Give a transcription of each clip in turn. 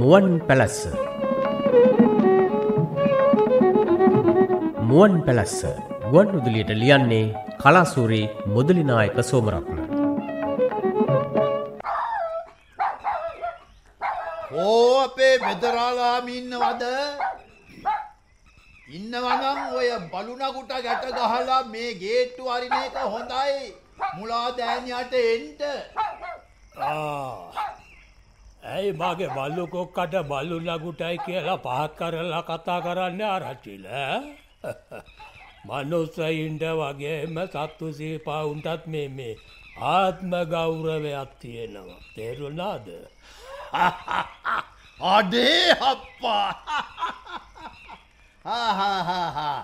මුවන් පැලස්ස. මුවන් පැලස්ස ගුවන් උදුලියට ලියන්නේ කලාසූරී මුදලිනායක සෝමරත්න. ඕ අපේ බෙදරාලාම ඉන්නවද ඉන්නවනම් ඔය බලුනකුට ගැට ගහලා මේ ගේට්ටු අරින එක හොඳයි මුලා දෑනයට එන්ට ඇයි මගේ බල්ලු කොක්කට බල්ලු නගුටයි කියලා පහත් කරලා කතා කරන්න ආරච්චිල? මනුස්සයින්ට වගේම සත්තු සීපාවුන්ටත් මේ මේ ආත්ම ගෞරවයක් තියෙනවා. තේරුණාද? අඩේ හප්පා හාහාහා.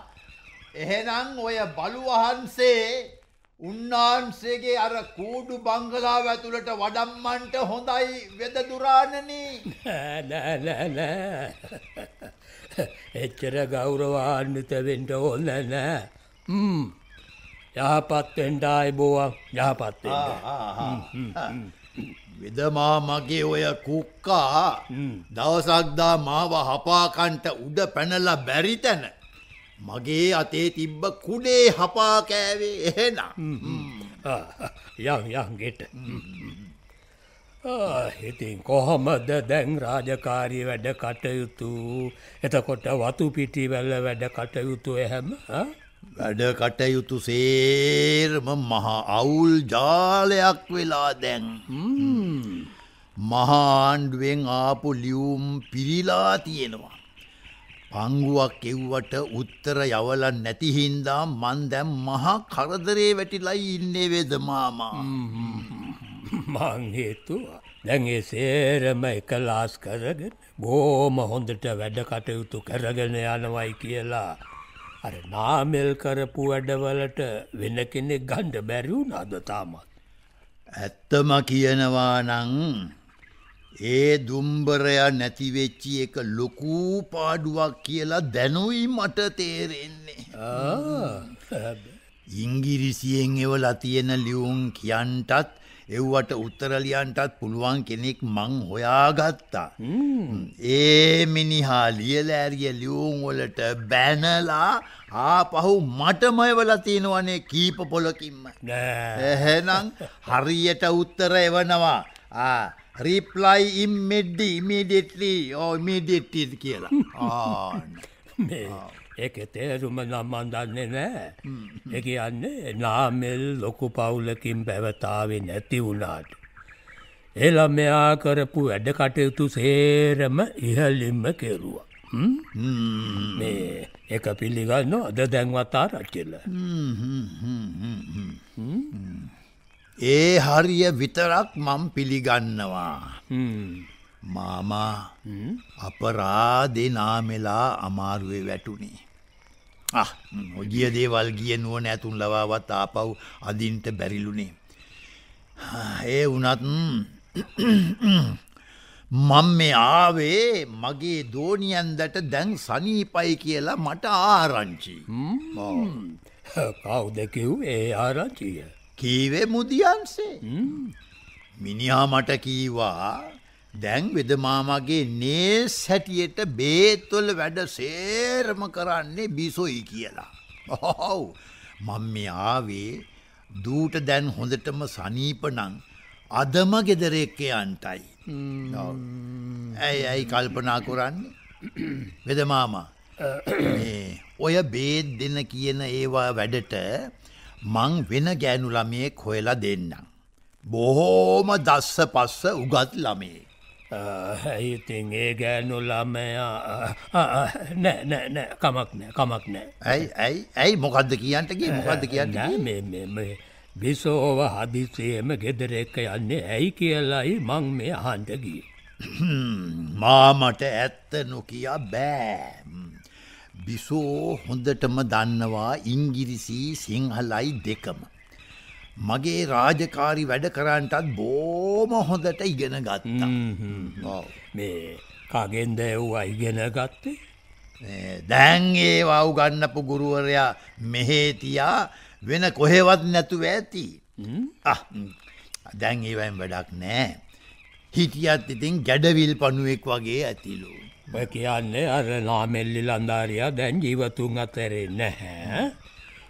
එහෙනම් ඔය බලුවහන්සේ උන්නාන්සේගේ අර කූඩු බංගලාව ඇතුළට වඩම්මන්ට හොඳයි වෙදදුරාණනී. නෑ එච්චර ගෞරවාන්විත වෙන්ට ඕන්න නෑ. යහපත්තෙන්ට අයිබෝවන් යහපත්තෙන්ට වෙදමා මගේ ඔය කුක්කා දවසක්දා මාව හපාකන්ට උඩ පැනල බැරි තැන මගේ අතේ තිබ්බ කුඩේ හපා කෑවේ. එහෙනම්. යං යංගෙට ඉතින් කොහොමද දැන් රාජකාරී වැඩ කටයුතු? එතකොට වතු පිටිවැල්ල වැඩ කටයුතු එහෙම වැඩ කටයුතු සේරම මහා අවුල් ජාලයක් වෙලා දැන්. මහාණ්ඩුවෙන් ආපු ලියුම් පිරිලා තියෙනවා. පංගුවක් එව්වට උත්තර යවල නැතිහින්දා මන් දැම් මහා කරදරේ වැටිලයි ඉන්නේ වෙද මාමා. මංහේතුව දැන්ගේ සේරම එකලාස් කරගෙන බෝම හොඳට වැඩ කටයුතු කරගෙන යනවයි කියලා. අර නාමෙල් කරපු වැඩවලට වෙන කෙනෙක් ගණ්ඩ බැරිවුන් අද තාමත්. ඇත්තම කියනවා නං ඒ දුම්බරය නැතිවෙච්චි එක ලොකූ පාඩුවක් කියලා දැනුයි මට තේරෙන්නේ. ඉංගිරිසියෙන් එවල තියෙන ලියුම් කියන්ටත් එව්වට උත්තරලියන්ටත් පුළුවන් කෙනෙක් මං හොයාගත්තා. ඒ මිනිහා ලියලෑරිය ලියුම්වලට බැනලා ආපහු මටමයවල තියෙනවනේ කීප පොලකින්ම. එහෙනම් හරියට උත්තර එවනවා. රිප්ලයි ඉම්මෙඩ්ඩි ඉමීඩෙට්ලි ඕ මීඩෙට්ටි කියලා. ඒක තේරුම නම්මන් දන්නේ නෑ. එක යන්නේ නාමෙල් ලොකු පවුලකින් පැවතාවේ නැති වුණාට. එලා මෙයා කරපු වැඩ කටයුතු සේරම ඉහල්ලින්ම කෙරුවා. මේ එක පිළිගන්න අද දැන්වතා රච්චෙල. ඒ හරිය විතරක් මම් පිළිගන්නවා. මාමා අපරාදේ නාමෙලා අමාරුවේ වැටුනේ. ඔජිය දේවල් ගිය නුව නැතුන් ලවාවත් ආපව් අදින්ට බැරිලුනේ. ඒ වනත් මං මේ ආවේ මගේ දෝනියන්දට දැන් සනීපයි කියලා මට ආරංචි. කවුදකිව් ඒ ආරංචිය. කීවේ මුදියන්සේ. මිනිහා මට කීවා දැන් වෙදමාමගේ නේ සැටියට බේත්වල වැඩ සේරම කරන්නේ බිසොයි කියලා. ඔහොව් මං මේ ආවේ දූට දැන් හොඳටම සනීපනං අදම ගෙදරෙක්කයන්ටයි. ඇයි ඇයි කල්පනා කොරන්නේ. වෙදමාමා ඔය බේත් දෙන්න කියන ඒවා වැඩට මං වෙන ගෑනු ළමයෙක් හොයලා දෙන්නම්. බොහෝම දස්ස පස්ස උගත් ළමේ. ඇයිතින් ඒ ගෑනු ළමයා නෑ කමක් නෑ කමක් නෑ ඇයි ඇයි ඇයි මොකක්ද කියන්ටගේ මොකක්ද කියන්න බිසෝව හදිසේම ගෙදර එක යන්නේ ඇයි කියලායි මං මේ හන්ටගී. මාමට ඇත්ත නොකියා බෑ. බිසෝ හොඳටම දන්නවා ඉංගිරිසි සිංහලයි දෙකම. මගේ රාජකාරි වැඩ කරන්නටත් බෝම හොඳට ඉගෙන ගත්තා. මේ කගෙන්ද එව්වා ඉගෙන ගත්තේ? දැන් ඒ වව් ගන්නපු ගුරුවරයා මෙහේතියා වෙන කොහෙවත් නැතුව ඇති. දැන් ඒවයින් වැඩක් නෑ. හිටියත් ඉතින් ගැඩවිල් පනුවෙක් වගේ ඇතිලු. ඔය කියන්නේ අර නාමෙල්ලි ලන්දාරයා දැන් ජීවතුන් අතරේ නැහැ.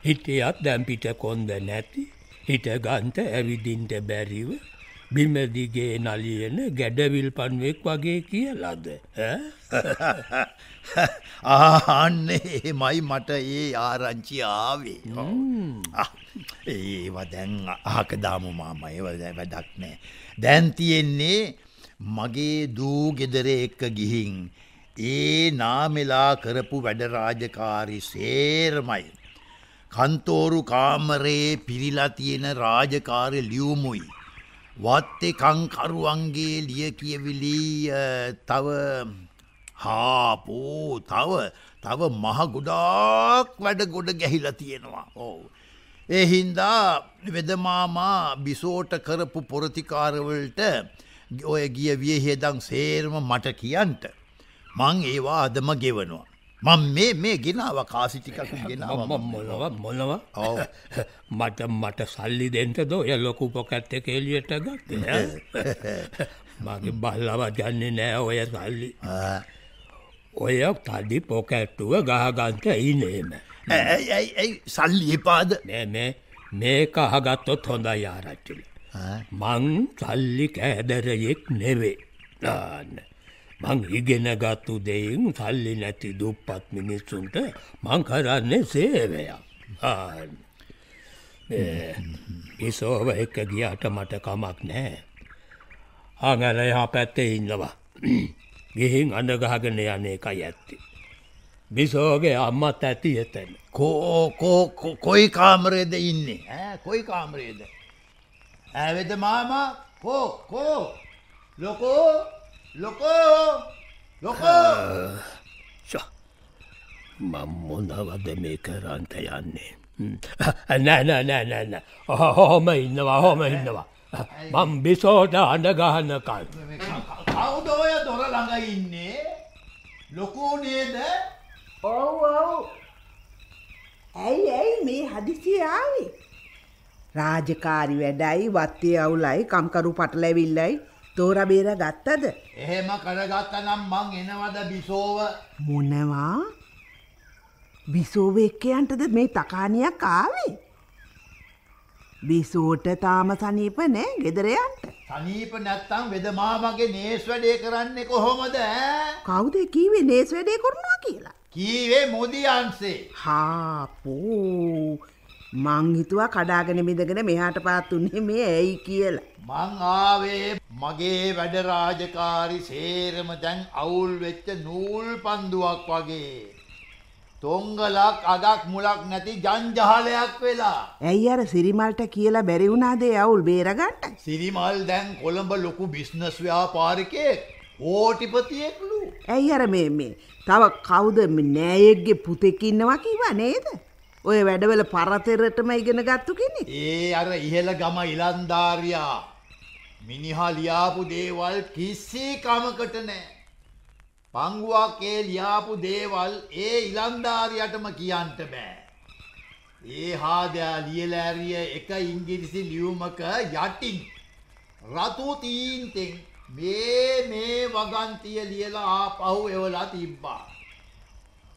හිටියත් දැන් පිට කොන්ද නැති. හිට ගන්ත ඇවිදින්ට බැරිව බිමදිගේ නලියන ගැඩවිල් පන්ුවෙක් වගේ කියලද? ආන්නේ මයි මට ඒ ආරංචි ආවේ. ඒව දැන් ආකදාමු මාම ඒව වැඩක් නෑ. දැන් තියෙන්නේ මගේ දූ ගෙදර එක්ක ගිහින් ඒ නාමෙලා කරපු වැඩරාජකාරි සේරමයි. කන්තෝරු කාමරයේ පිරිලා තියෙන රාජකාරය ලියවමුයි. වත්තේ කංකරුවන්ගේ ලිය කියවිලි අ, තව හාපෝ තව තව මහ ගොඩාක් වැඩ ගොඩ ගැහිලා තියෙනවා. ඕ. ඒ හින්දා වෙදමාමා බිසෝට කරපු පොරතිකාරවලට ඔය ගිය වියහෙදං සේරම මට කියන්ට. මං ඒවා අදම ගෙවනවා. මං මේ මේ ගෙනාව කාසිටිකක් ගෙනාව මොලව මොලව. මට මට සල්ලි දෙන්ට ද ඔය ලොකු පොකැත්ත කෙලියට ගත්ත? මගේ බල්ලව ජන්නේ නෑ ඔය සල්ලි. ඔය තඩි පොකැට්ටුව ගහගන්ත ඉනේම. ඇයි ඇයි ඇයි සල්ලි එපාද? නෑ මේ මේක අහගත්තොත් හොඳ යාරච්චිල ආ. මං සල්ලි කෑදරයෙක් නෙවේ නාන්න මං ඉගෙන ගත්තු දෙයින් සල්ලි නැති දුප්පත් මිනිස්සුන්ට මං කරන්නේ සේවයක්. ආන්න. ඒ, ඉසෝව එක ගියාට මට කමක් නෑ අඟල එහා පැත්තේ ඉන්නවා. ගිහින් අඳගහගෙන යන එකයි ඇත්ති. බිසෝගේ අම්මත් ඇති එතැන. කෝ කෝ කෝ- කොයි කාමරේද ඉන්නේ? ඈ කොයි කාමරේද? ඇවෙද මාම? කෝ කෝ? ලොකෝ? ලොකෝ! ලොකෝ! මම්මොනවද මේ කරන්ත යන්නේ? නැනැනැනැන හොම ඉන්නවා හොම ඉන්නවා. මම් බිසෝට අඩගහන්නකල් කවුද ඔය දොර ළඟ ඉන්නේ? ලොකෝ නේද? ඔව් ඔව්. ඇයි ඇයි මේ හදිසිය ආවේ? රාජකාරි වැඩයි වත්තේ අවුලයි කම්කරු පටලැවිල්ලයි තෝර බේර ගත්තද? එහෙම කරගත්ත නම් මං එනවද බිසෝව මොනවා? බිසෝව එක්කයන්ටද මේ තකානියක් ආවේ? බිසෝට තාම සනීප නෑ ගෙදර යන්න. සනීප නැත්තම් වෙද මාමගේ නේස් වැඩේ කරන්නේ කොහොමද ඈ කවුද කීවේ නේස් වැඩේ කරනවා කියලා? කීවේ මොදියන්සේ හාපෝ මං හිතුවා කඩාගෙන මිදගෙන මෙහාට පාත් උන්නේ මේ ඇයි කියලා. මං ආවේ මගේ වැඩ රාජකාරි සේරම දැන් අවුල් වෙච්ච නූල් පන්දුවක් වගේ. තොංගලක් අගක් මුලක් නැති ජංජහලයක් වෙලා. ඇයි අර සිරිමල්ට කියලා බැරි වුණාදේ අවුල් බේරගන්න. සිරිමල් දැන් කොළඹ ලොකු බිස්නස් ව්‍යාපාරිකයෙක් ඕටිපතියෙක්ලු. ඇයි අර මේ මේ තව කවුද නෑයෙක්ගේ පුතෙකින්නවා කිවා නේද. ඔය වැඩවල පරතෙරටම ඉගෙන ගත්තු කෙනෙ. ඒ අර ඉහළ ගම ඉලන්ධාරයා. මිනිහා ලියාපු දේවල් කිස්සි කමකට නෑ. පංගුවක් ඒ ලියාපු දේවල් ඒ ඉලන්ධාරයටම කියන්ට බෑ. ඒ හාදයා ලියලෑරිය එක ඉංගිරිසි ලියුමක යටින් රතු තීන්තෙන් මේ මේ වගන්තිය ලියලා ආපහු එවලා තිබ්බා.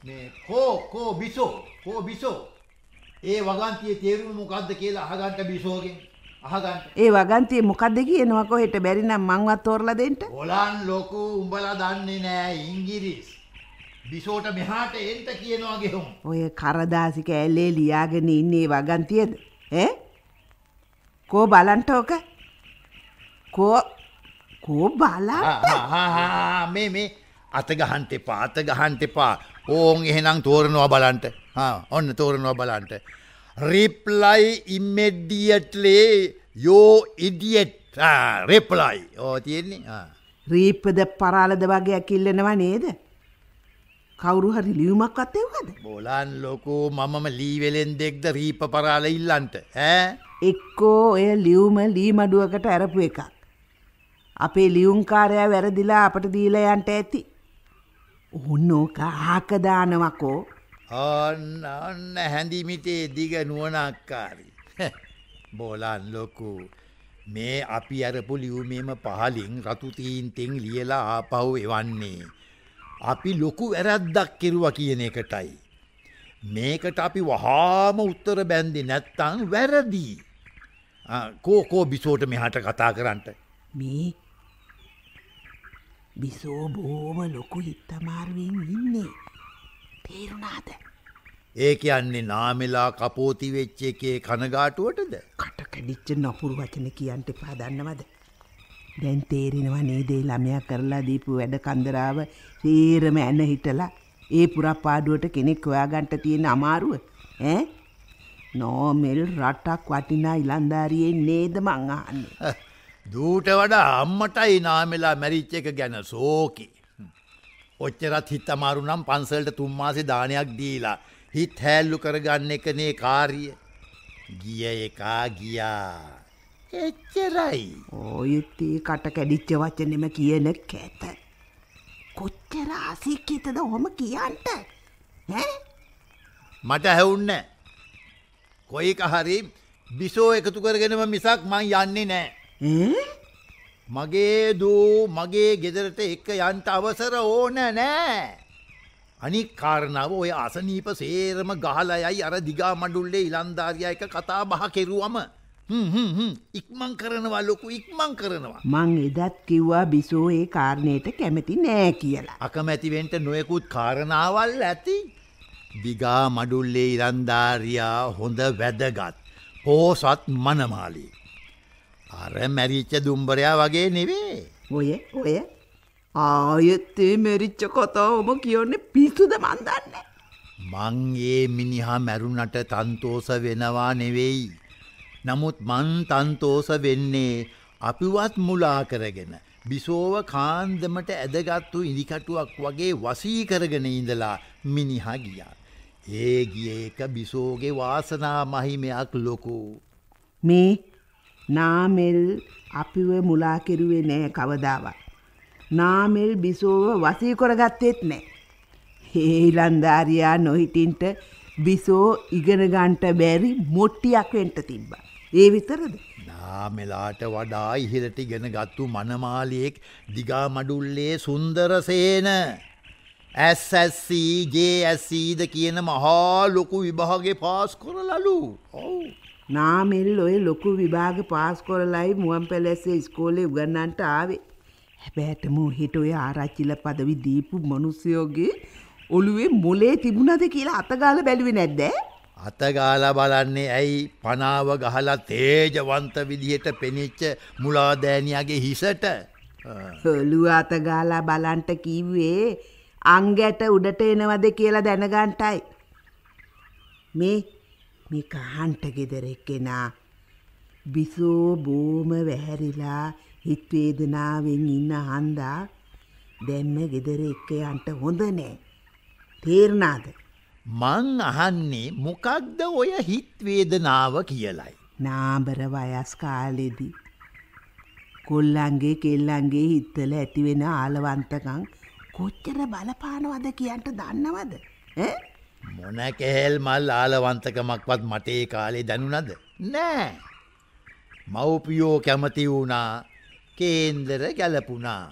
මේ කෝ කෝ බිසෝ කෝ බිසෝ ඒ වගන්තිය තේරුම මොකක්ද කියලා අහගන්ට බිසෝගෙන්. අහගන්ට ඒ වගන්තිය මොකක්ද කියනවා කොහෙට බැරිනම් මංවත් තෝරලා දෙන්න. ඔලන් ලොකු උඹලා දන්නේ නෑ ඉංගිරිස්. බිසෝට මෙහාට එන්ට කියනවා ගෙහුම්. ඔය කරදාසික ඇල්ලේ ලියාගෙන ඉන්නේ වගන්තියද. ඈ? කෝ බලන්ට ඕක? කෝ කෝ බලා ආහාහා, මේ මේ අතගහන්ට එපා අතගහන්ට එපා. ඕන් එහෙනම් තෝරනවා බලන්ට. ආ, ඔන්න තෝරනවා බලන්ට රිප්ලයි ඉම්මෙඩියට්ලේ යෝ ඉඩියට් රෙප්ලයි ඕ තියෙන්නේ. රීප්පද පරාලද වගේ කිල්ලනවා නේද. කවුරු හරි ලියුමක් අත්තයවද. බොලන් ලොකෝ මමම ලීවෙලෙන් දෙක්ද රීප පරාල ඉල්ලන්ට ඈ එක්කෝ ඔය ලියවම ලීමඩුවකට ඇරපු එකක්. අපේ ලියුම්කාරයා වැරදිලා අපට දීලයන්ට ඇති. ඔන්න ඕක ආකදානවකෝ ඔන්න ඔන්න හැඳිමිටේ දිග නුවනක්කාරි. බෝලන් ලොකු මේ අපි අරපු ලියුමේම පහලින් රතුතීන්තෙන් ලියලා ආපහු එවන්නේ. අපි ලොකු වැරැද්දක් කෙරුව කියන එකටයි. මේකට අපි වහාම උත්තර බැන්දි නැත්තං වැරදී. කෝකෝ බිසෝට මෙහට කතා කරන්නට. මේ බිසෝ බෝම ලොකු හිත්තමාරුවෙන් ඉන්නේ. තේරුණාද. ඒ කියන්නේ නාමෙලා කපෝති වෙච්ච එකේ කනගාටුවටද. කට කැඩිච්ච නොපුරු වචන කියන්ට එපා දන්නවද. දැන් තේරෙනවා නේදේ ළමයක් කරලා දීපු වැඩ කන්දරාව සේරම ඇන හිටලා ඒ පුරපාඩුවට කෙනෙක් ඔයාගන්ට තියෙන අමාරුව ඈ නෝමෙල් රටක් වටිනා ඉලන්ධාරියෙන් නේද මං අහන්නේ. දූට වඩා අම්මටයි නාමෙලා මැරිච්ච එක ගැන සෝකි. ඔච්චරත් හිත් අමාරු නම් පන්සල්ට තුම්මාසේ දානයක් දීලා හිත් හැල්ලු කරගන්න එකනේ කාරිය. ගිය එකා ගියා. එච්චරයි. ඔයුත්තේ කට කැඩිච්ච වචනෙම කියන කැත. කොච්චර ආසික්කතද හොම කියන්ට ඈ? මට හැවුන්න. කොයික හරි බිසෝ එකතු කරගෙනම මිසක් මං යන්නේ නෑ. ඈ? මගේ දූ මගේ ගෙදරට එක්ක යන්ට අවසර ඕන නෑ. අනික් කාරණාව ඔය අසනීප සේරම ගහලයයි අර දිගා මඩුල්ලේ ඉලන්ධාරය එක කතා බහ කෙරුවම. ඉක්මං කරනවා ලොකු ඉක්මං කරනවා. මං එදත් කිව්වා බිසෝ ඒ කාරණයට කැමති නෑ කියලා. අකමැතිවෙන්ට නොයකුත් කාරණාවල් ඇති. දිගා මඩුල්ලේ ඉරන්ධාරයා හොඳ වැදගත්. පෝසත් මනමාලී. අර මැරිච්ච දුම්බරයා වගේ නෙවේ. ඔය ඔය ආයත්තේ මෙරිච්ච කතාවම කියන්න පිසුද මන්දන්න. මංගේ මිනිහා මැරුණට තන්තෝස වෙනවා නෙවෙයි. නමුත් මන් තන්තෝස වෙන්නේ අපිවත් මුලා කරගෙන. බිසෝව කාන්දමට ඇදගත්තු ඉදිකටුවක් වගේ වසී කරගෙන ඉඳලා මිනිහා ගියා. ඒ ගිය එක බිසෝගේ වාසනා මහිමයක් ලොකු. මේ නාමෙල් අපිව මුලා කෙරුවේ නෑ කවදාවත්. නාමෙල් බිසෝව වසී කොරගත්තෙත් නෑ. හේලන්ධාරයා නොහිටින්ට බිසෝ ඉගෙනගන්ට බැරි මොට්ටියක් වෙන්ට තිබ්බ. ඒ විතරද. නාමෙලාට වඩා ඉහිලට ඉගෙන ගත්තු මනමාලියෙක් දිගා මඩුල්ලේ සුන්දරසේන. ඇස්සැස්සීජේඇස්සීද කියන මහා ලොකු විභාගේ පාස් කොරලලු ඔවු. නාමෙල් ඔය ලොකු විභාග පාස් කොරලයි මුවන් පැලැස්සේ ස්කෝලේ උගන්නන්ට ආවේ. හැබෑටම හිට ඔය ආරච්චිල පදවි දීපු මනුස්්‍යයෝගේ ඔළුවේ මොලේ තිබුණද කියලා අතගාල බැලුවේ නැද්දෑ? අතගාල බලන්නේ ඇයි පනාව ගහලා තේජවන්ත විදිහට පෙනිච්ච මුලාදෑනියගේ හිසට හොලු අතගාලා බලන්ට කිව්වේ අංගැට උඩට එනවද කියලා දැනගන්ටයි. මේ මේ කහන්ට ගෙදරෙක්කෙනා බිසෝ බෝම වැහැරිලා හිත්වේදනාවෙන් ඉන්න හන්දා දැම්ම ගෙදර එක්ක යන්ට හොඳ නෑ. තේරනාද මං අහන්නේ මොකක්ද ඔය හිත්වේදනාව කියලයි. නාබර වයස් කාලෙදී. කොල්ලන්ගේ කෙල්ලන්ගේ හිත්තල ඇතිවෙන ආලවන්තකං කොච්චර බලපානවද කියන්ට දන්නවද. ඈ? මොන කෙහෙල් මල් ආලවන්තකමක්වත් මටේ කාලේ දැනුනද. නෑ. මව්පියෝ කැමති වුණා කේන්දර ගැලපුනා.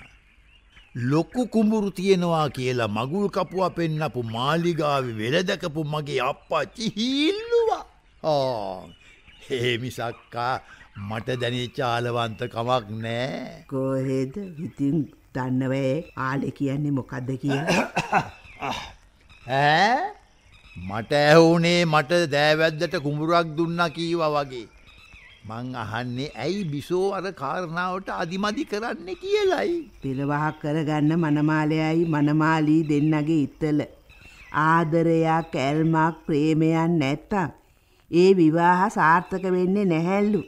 ලොක්කු කුඹුරු තියෙනවා කියලා මගුල් කපුව පෙන්නපු මාලිගාව වෙලදකපු මගේ අප්පච්චි හිල්ලුවා. ආ හේමිසක්කා මට දැනිච්ච ආලවන්ත කමක් නෑ. කොහෙද ඉතින් දන්නවෑ ආලෙ කියන්නේ මොකක්ද කිය. ඈ මට ඇහුනේ මට දෑවැද්දට කුඹුරක් දුන්න කීව වගේ. මං අහන්නේ ඇයි බිසෝ අර කාරණාවට අධිමදි කරන්න කියලයි. පිළවහක් කරගන්න මනමාලයයි මනමාලී දෙන්නගේ ඉත්තල. ආදරයක් ඇල්මක් ප්‍රේමයන් නැත්තම්. ඒ විවාහ සාර්ථක වෙන්නේ නැහැල්ලු.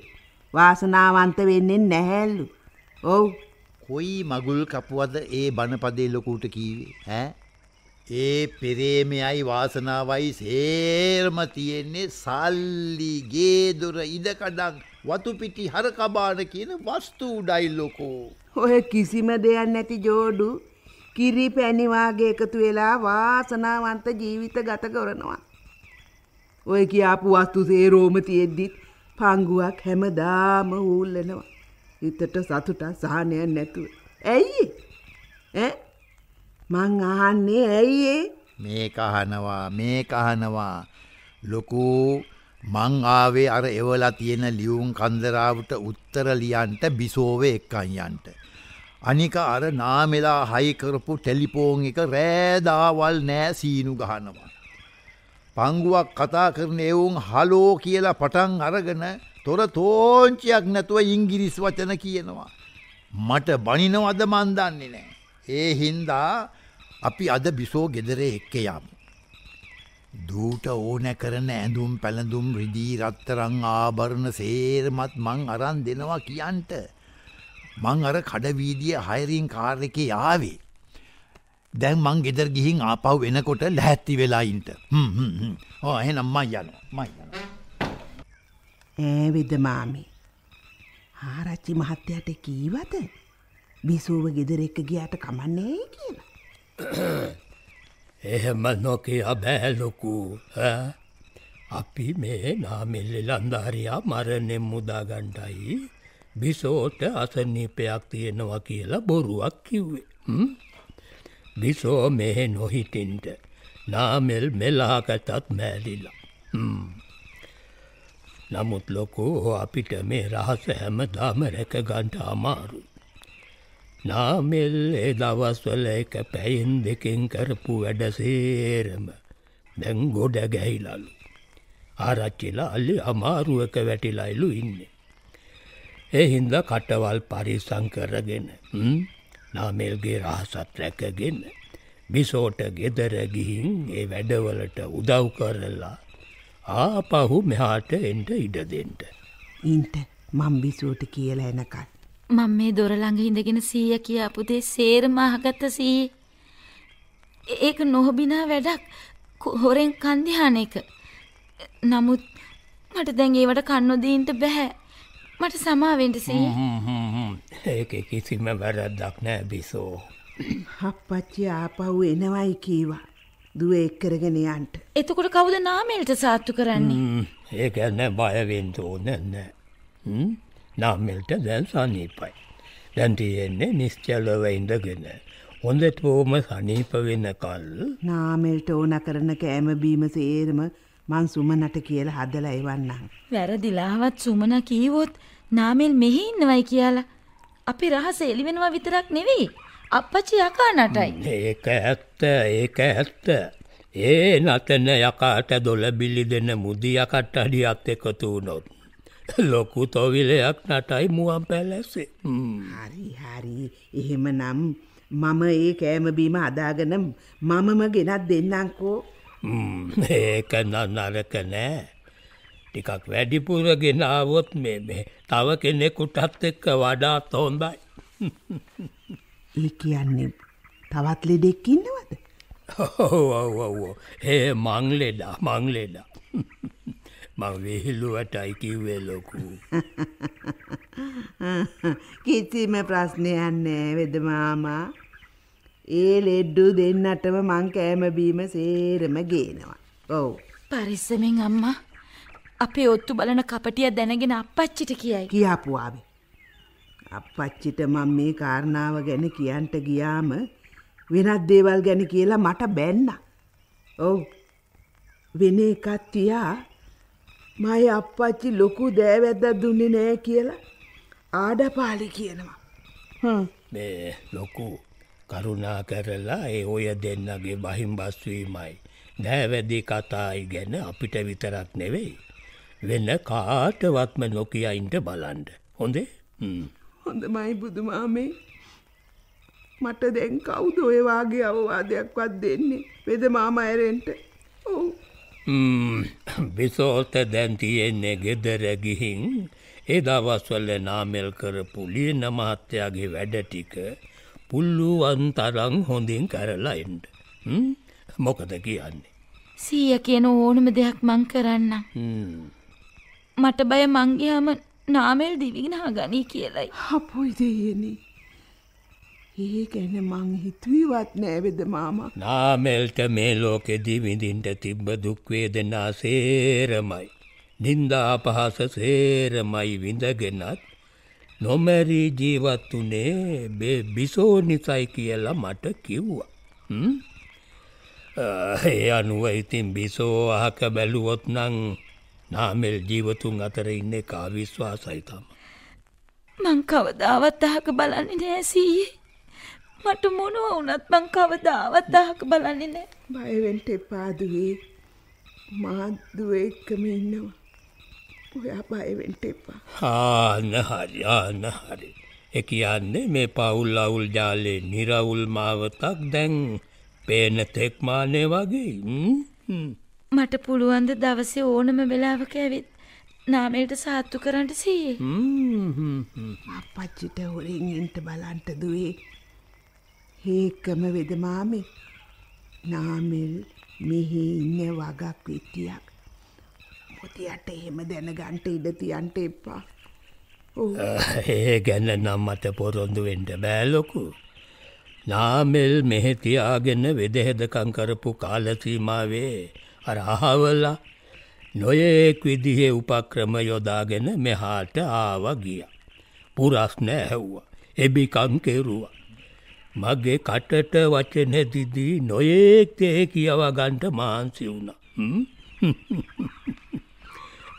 වාසනාවන්ත වෙන්නේ නැහැල්ලු. ඔව් කොයි මගුල් කපුවද ඒ බණපදේ ලොකුට කීවේ හැ? ඒ පෙරේමයයි වාසනාවයි සේර්ම තියෙන්නේ සල්ලි ගේදොර ඉඩකඩක් වතුපිටි හරකබාන කියන වස්තු උඩයි ලොකෝ. ඔය කිසිම දෙයක් නැති ජෝඩු කිරි පැණිවාගේ එකතු වෙලා වාසනාවන්ත ජීවිත ගත කරනවා. ඔය කියාපු වස්තු සේරෝම තියෙද්දිත් පංගුවක් හැමදාම ඌල්ලනවා. හිතට සතුට සහනයක් නැතුව. ඇයි? ඈ? මං අහන්නේ ඇයි? මේ කහනවා මේ කහනවා ලොකු මං ආවේ අර එවලා තියෙන ලියුම් කන්දරාවට උත්තර ලියන්ට බිසෝව එක්කයියන්ට. අනික අර නාමෙලා හයි කරපු ටෙලිපෝන් එක රෑදාවල් නෑ සීනු ගහනවා. පංගුවක් කතා කරන එවුන් හලෝ කියලා පටන් අරගෙන තොර තෝංචියක් නැතුව ඉංගිරිස් වචන කියනවා. මට බනිනවද මන්දන්නේ නෑ. ඒ හින්දා අපි අද බිසෝ ගෙදර එක්ක යමු. දූට ඕනැ කරන ඇඳුම් පැළඳුම් රිදී රත්තරං ආභරණ සේරමත් මං අරන් දෙනවා කියන්ට. මං අර කඩවීදිය හයරින් කාර එක යාවේ. දැන් මං ගෙදර ගිහින් ආපව් වෙනකොට ලැහැත්ති වෙලායින්ට ඕ එහෙනම් මයි යන මයි යන. ඈවිද මාමි. ආරච්චි මහත්තයට කීවද? බිසෝව ගෙදර එක්ක ගියාට කමන්නේ කියලා. එහෙම නොකිය බෑලොකු අපි මේ නාමිල්ලි ලන්ධාරයා මරණෙන් මුදාගණ්ඩයි බිසෝට අසනීපයක් තියෙනවා කියලා බොරුවක් කිව්වේ. බිසෝ මෙහෙ නොහිටින්ට නාමෙල් මෙලාකටත් මෑලිලා. නමුත් ලොකෝ අපිට මේ රහස හැමදාම රැක ගන්ට අමාරු. නාමෙල් ඒ දවස්වල එක පැයින් දෙකින් කරපු වැඩ සේරම දැන් ගොඩ ගැහිලලු. ආරච්චිලා අල්ලි අමාරුවක වැටිලයිලු ඉන්නේ. ඒ හින්ද කටවල් පරිසං කරගෙන නාමෙල්ගේ රහසත් රැකගෙන බිසෝට ගෙදර ගිහින් ඒ වැඩවලට උදව් කරලා ආපහු මෙහාට එන්ට ඉඩ දෙෙන්ට. ඉන්ට මම් බිසෝට කියලා එනකල්. මං මේ දොරළඟ හිඳගෙන සීය කියාපුදේ සේරම අහගත්ත සී. ඒක නොහොබිනා වැඩක් හොරෙන් කන්දිහාන එක. නමුත් මට දැන් ඒවට කන්නොදීන්ට බැහැ. මට සමාවෙන්ට සී. ඒක කිසිම වැරද්දක් නෑ බිසෝ. හප්පච්චි ආපහු එනවයි කීවා. දුව එක්කරගෙන යන්ට. එතකොට කවුද නාමෙල්ට සාත්තු කරන්නේ. ඒක නැ බයවෙන්ට ඕන නෑ. නාමෙල්ට දැන් සනීපයි. දැන්තියෙන්නේ නිශ්චලව ඉඳගෙන. හොඳට ඕම සනීප වෙන කල් නාමෙල්ට ඕන කරන කෑමබීම සේරම මං සුමනට කියල හදල එවන්නම්. වැරදිලාවත් සුමන කීවොත් නාමෙල් මෙහි ඉන්නවයි කියලා. අපි රහස එලිවෙනවා විතරක් නෙවෙයි. අපපචි යකා නටයි. ඒක ඇත්ත ඒක ඇත්ත. ඒ නතන යකාට දොල බිලි දෙන්න මුදියකට අඩියත් එකතු වුණොත්. ලොකු තොවිලයක් නටයි මුවන් පැලැසේ. හරි හරි එහෙම නම් මම ඒ කෑමබීම අදාගන මමම ගෙනත් දෙන්නංකෝ ඒක නන්නරක නෑ. ටිකක් වැඩිපුරගෙන ආවොත් මේ තව කෙනෙකුටත් එක්ක වඩාත් හොන්දයි. ඒ කියන්නේ තවත් ලෙඩෙක් ඉන්නවද? ඒ මංලෙඩා මංලෙඩා. මං විහිල්ලුවටයි කිව්වේ ලොකු. කිසිම ප්‍රශ්නයක් නෑ වෙද මාමා. ඒ ලෙඩ්ඩු දෙන්නටම මං කෑමබීම සේරම ගේනවා. ඔව්. පරිස්සමෙන් අම්මා. අපේ ඔත්තු බලන කපටිය දැනගෙන අපච්චිට කියයි. කියාපුවාවේ. අපච්චිට මං මේ කාරණාව ගැන කියන්ට ගියාම වෙනත් දේවල් ගැන කියලා මට බැන්න. ඔව්. වෙන එකත් තියා මයි අපච්චි ලොකු දෑවැද්දක් දුන්නේ නෑ කියලා ආඩපාලි කියනවා. මේ ලොකු කරුණා කරලා ඒ ඔය දෙන්නගේ බහිම් බස්වීමයි. දෑවැදි කතායි ගැන අපිට විතරක් නෙවෙයි. වෙන කාටවත්ම නොකියයින්ට බලන්ඩ. හොඳේ හොඳමයි බුදුමාමේ මට දැන් කවුද ඔයවාගේ අවවාදයක්වත් දෙන්නේ වෙද මාම ඇරෙන්ට ඔවු බිසෝත දැන්තියෙන්නේ ගෙදර ගිහින් ඒ දවස්වල නාමෙල් කරපු ලියන මහත්තයාගේ වැඩ ටික පුල්ලුවන් තරං හොඳින් කරලා එන්ඩ. මොකද කියන්නේ. සීය කියන ඕනම දෙයක් මං කරන්න. මට බය මංගයාම නාමෙල් දිවිගෙනහා ගනී කියලයි. හපොයි දෙයනේ. ඒ ගැන මං හිතුවවත් නෑවෙද මාම. නාමෙල්ට මේ ලෝකෙදී විඳින්ට තිබ්බ දුක්වේ දෙන්නා සේරමයි. නින්දා පහස සේරමයි විඳගෙනත් නොමැරී ජීවත් වනේ බේ බිසෝ නිසයි කියලා මට කිව්වා. හ්ම්? ඒ අනුව ඉතින් බිසෝ අහක බැලුවොත් නං නාමෙල් ජීවතුන් අතර ඉන්න කා විශ්වාසයි තම. මං කවදාවත් අහක බලන්නේ නෑ සීයේ. මට මොනව වුණත් මං කවදාවත් අහක බලන්නේ නෑ. බයවෙන්ට එපාදුවේ මාදුව එක්කම ඉන්නවා. ඔයා බයවෙන්ට එපා. ආන්න හරි ආන්න හරි. එක කියන්නේ මේ පවුල් අවුල් ජාලේ නිරවුල් මාවතක් දැන් පේන තෙක්මානය වගේ ම්? හ්ම්. මට පුළුවන්ද දවසේ ඕනම වෙලාවක ඇවිත් නාමයට සාත්තු කරන්නට සීයේ. හ්ම්, හ්ම්, හ්ම්. අපච්චිට හොරින් එන්ට බලන්ට දුවේ. ඒකම වෙදමාමේ නාමෙල් මෙහි ඉන්න වගක් විත්තියක්. මොතියට එහෙම දැනගන්ට ඉඩ තියන්ට එපා. ඕ ඒ ගැන නම් මට පොරොන්දු වෙන්ට බෑලොකු. නාමෙල් මෙහෙතියාගෙන වෙදහෙදකං කරපු කාලසීමාවේ අර අහවල්ලා නොයෙක් විදිහේ උපක්‍රම යොදාගෙන මෙහාට ආව ගිය. පුරස්න ඇහැව්වා. එබිකං කෙරුවා. මගේ කටට වචන දිදී නොයෙක් දේ කියව ගන්ට මාන්සි වුණ.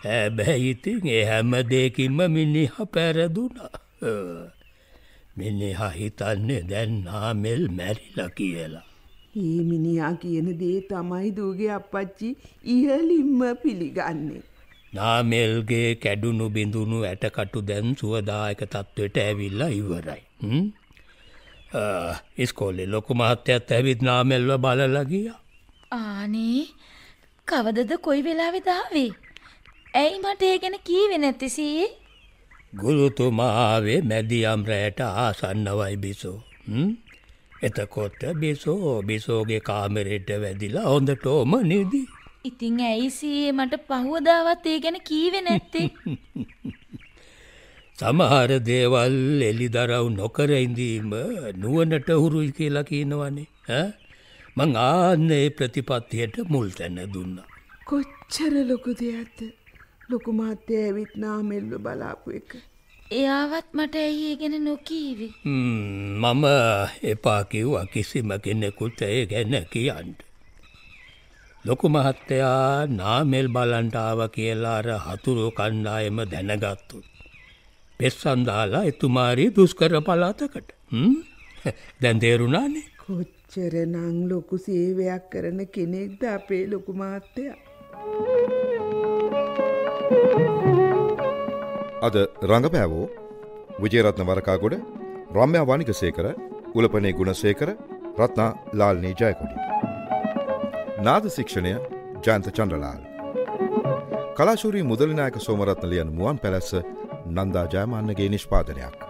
ඇබැයිඉතින් ඒ හැම දෙකින්ම මිනිහ පැරදුනා. මිනිහ හිතන්නේ දැන් නාමෙල් මැරිල කියලා. ඒ මිනිහා කියන දේ තමයි දූගේ අපච්චි ඉහලින්ම පිළිගන්නේ. නාමෙල්ගේ කැඩුණු බිඳුණු ඇටකටු දැන් සුවදායක තත්ත්වයට ඇවිල්ල ඉවරයි. හ්ම්? ආ, ඉස්කෝලෙ ලොකු මහත්තයත් ඇවිත් නාමෙල්ව බලලගිය. ආනේ කවදද කොයි වෙලාවෙ දාවේ. ඇයි මට ඒ ගැන කීවෙ නැති සීයේ. ගුරුතුමාවේ මැදියම් රෑට ආසන්නවයි බිසෝ. හ්ම්? එතකොට බිසෝ බිසෝගේ කාමරෙට වැදිලා හොඳටෝම නිදී. ඉතිං ඇයි සීයේ මට පහුවදාවත් ඒ ගැන කීවෙ නැත්තේ. සමහර දේවල් එලිදරව් නොකර ඉඳීම නුවනට හුරුයි කියලා කියනවනේ ඈ? මං ආන්නේ ප්‍රතිපත්තියට මුල් තැන දුන්න. කොච්චර ලොකු දෙයක්ද ලොකු මාත්‍ය ඇවිත් නාමෙල්ව බලාපු එක. එයාවත් මට ඇයි ඒ ගැන නොකීවි. මම එපා කිව්වා කිසිම කෙනෙකුට ඒ ගැන කියන්ට. ලොකු මහත්තයා නාමෙල් බලන්ටාව කියලා අර හතුරු කණ්ඩායම දැනගත්තුත්. පෙස්සන්දාලා එතුමාරී දුස්කර පලාතකට දැන් තේරුණානේ කොච්චර නං ලොකු සේවයක් කරන කෙනෙක්ද අපේ ලොකු මාත්‍යයා. අද රඟපෑවෝ විජයරත්න වරකාගොඩ රම්‍ය වනිකසේකර උලපනේ ගුණසේකර රත්නා ලාල්නී ජයකොඩි. නාද ශික්ෂණය ජයන්ත චන්ද්‍රලාල්. කලාශූරී මුදලිනායක සෝමරත්න ලියන මුවන් පැලැස්ස නන්දා ජයමාන්නගේ නිෂ්පාදනයක්.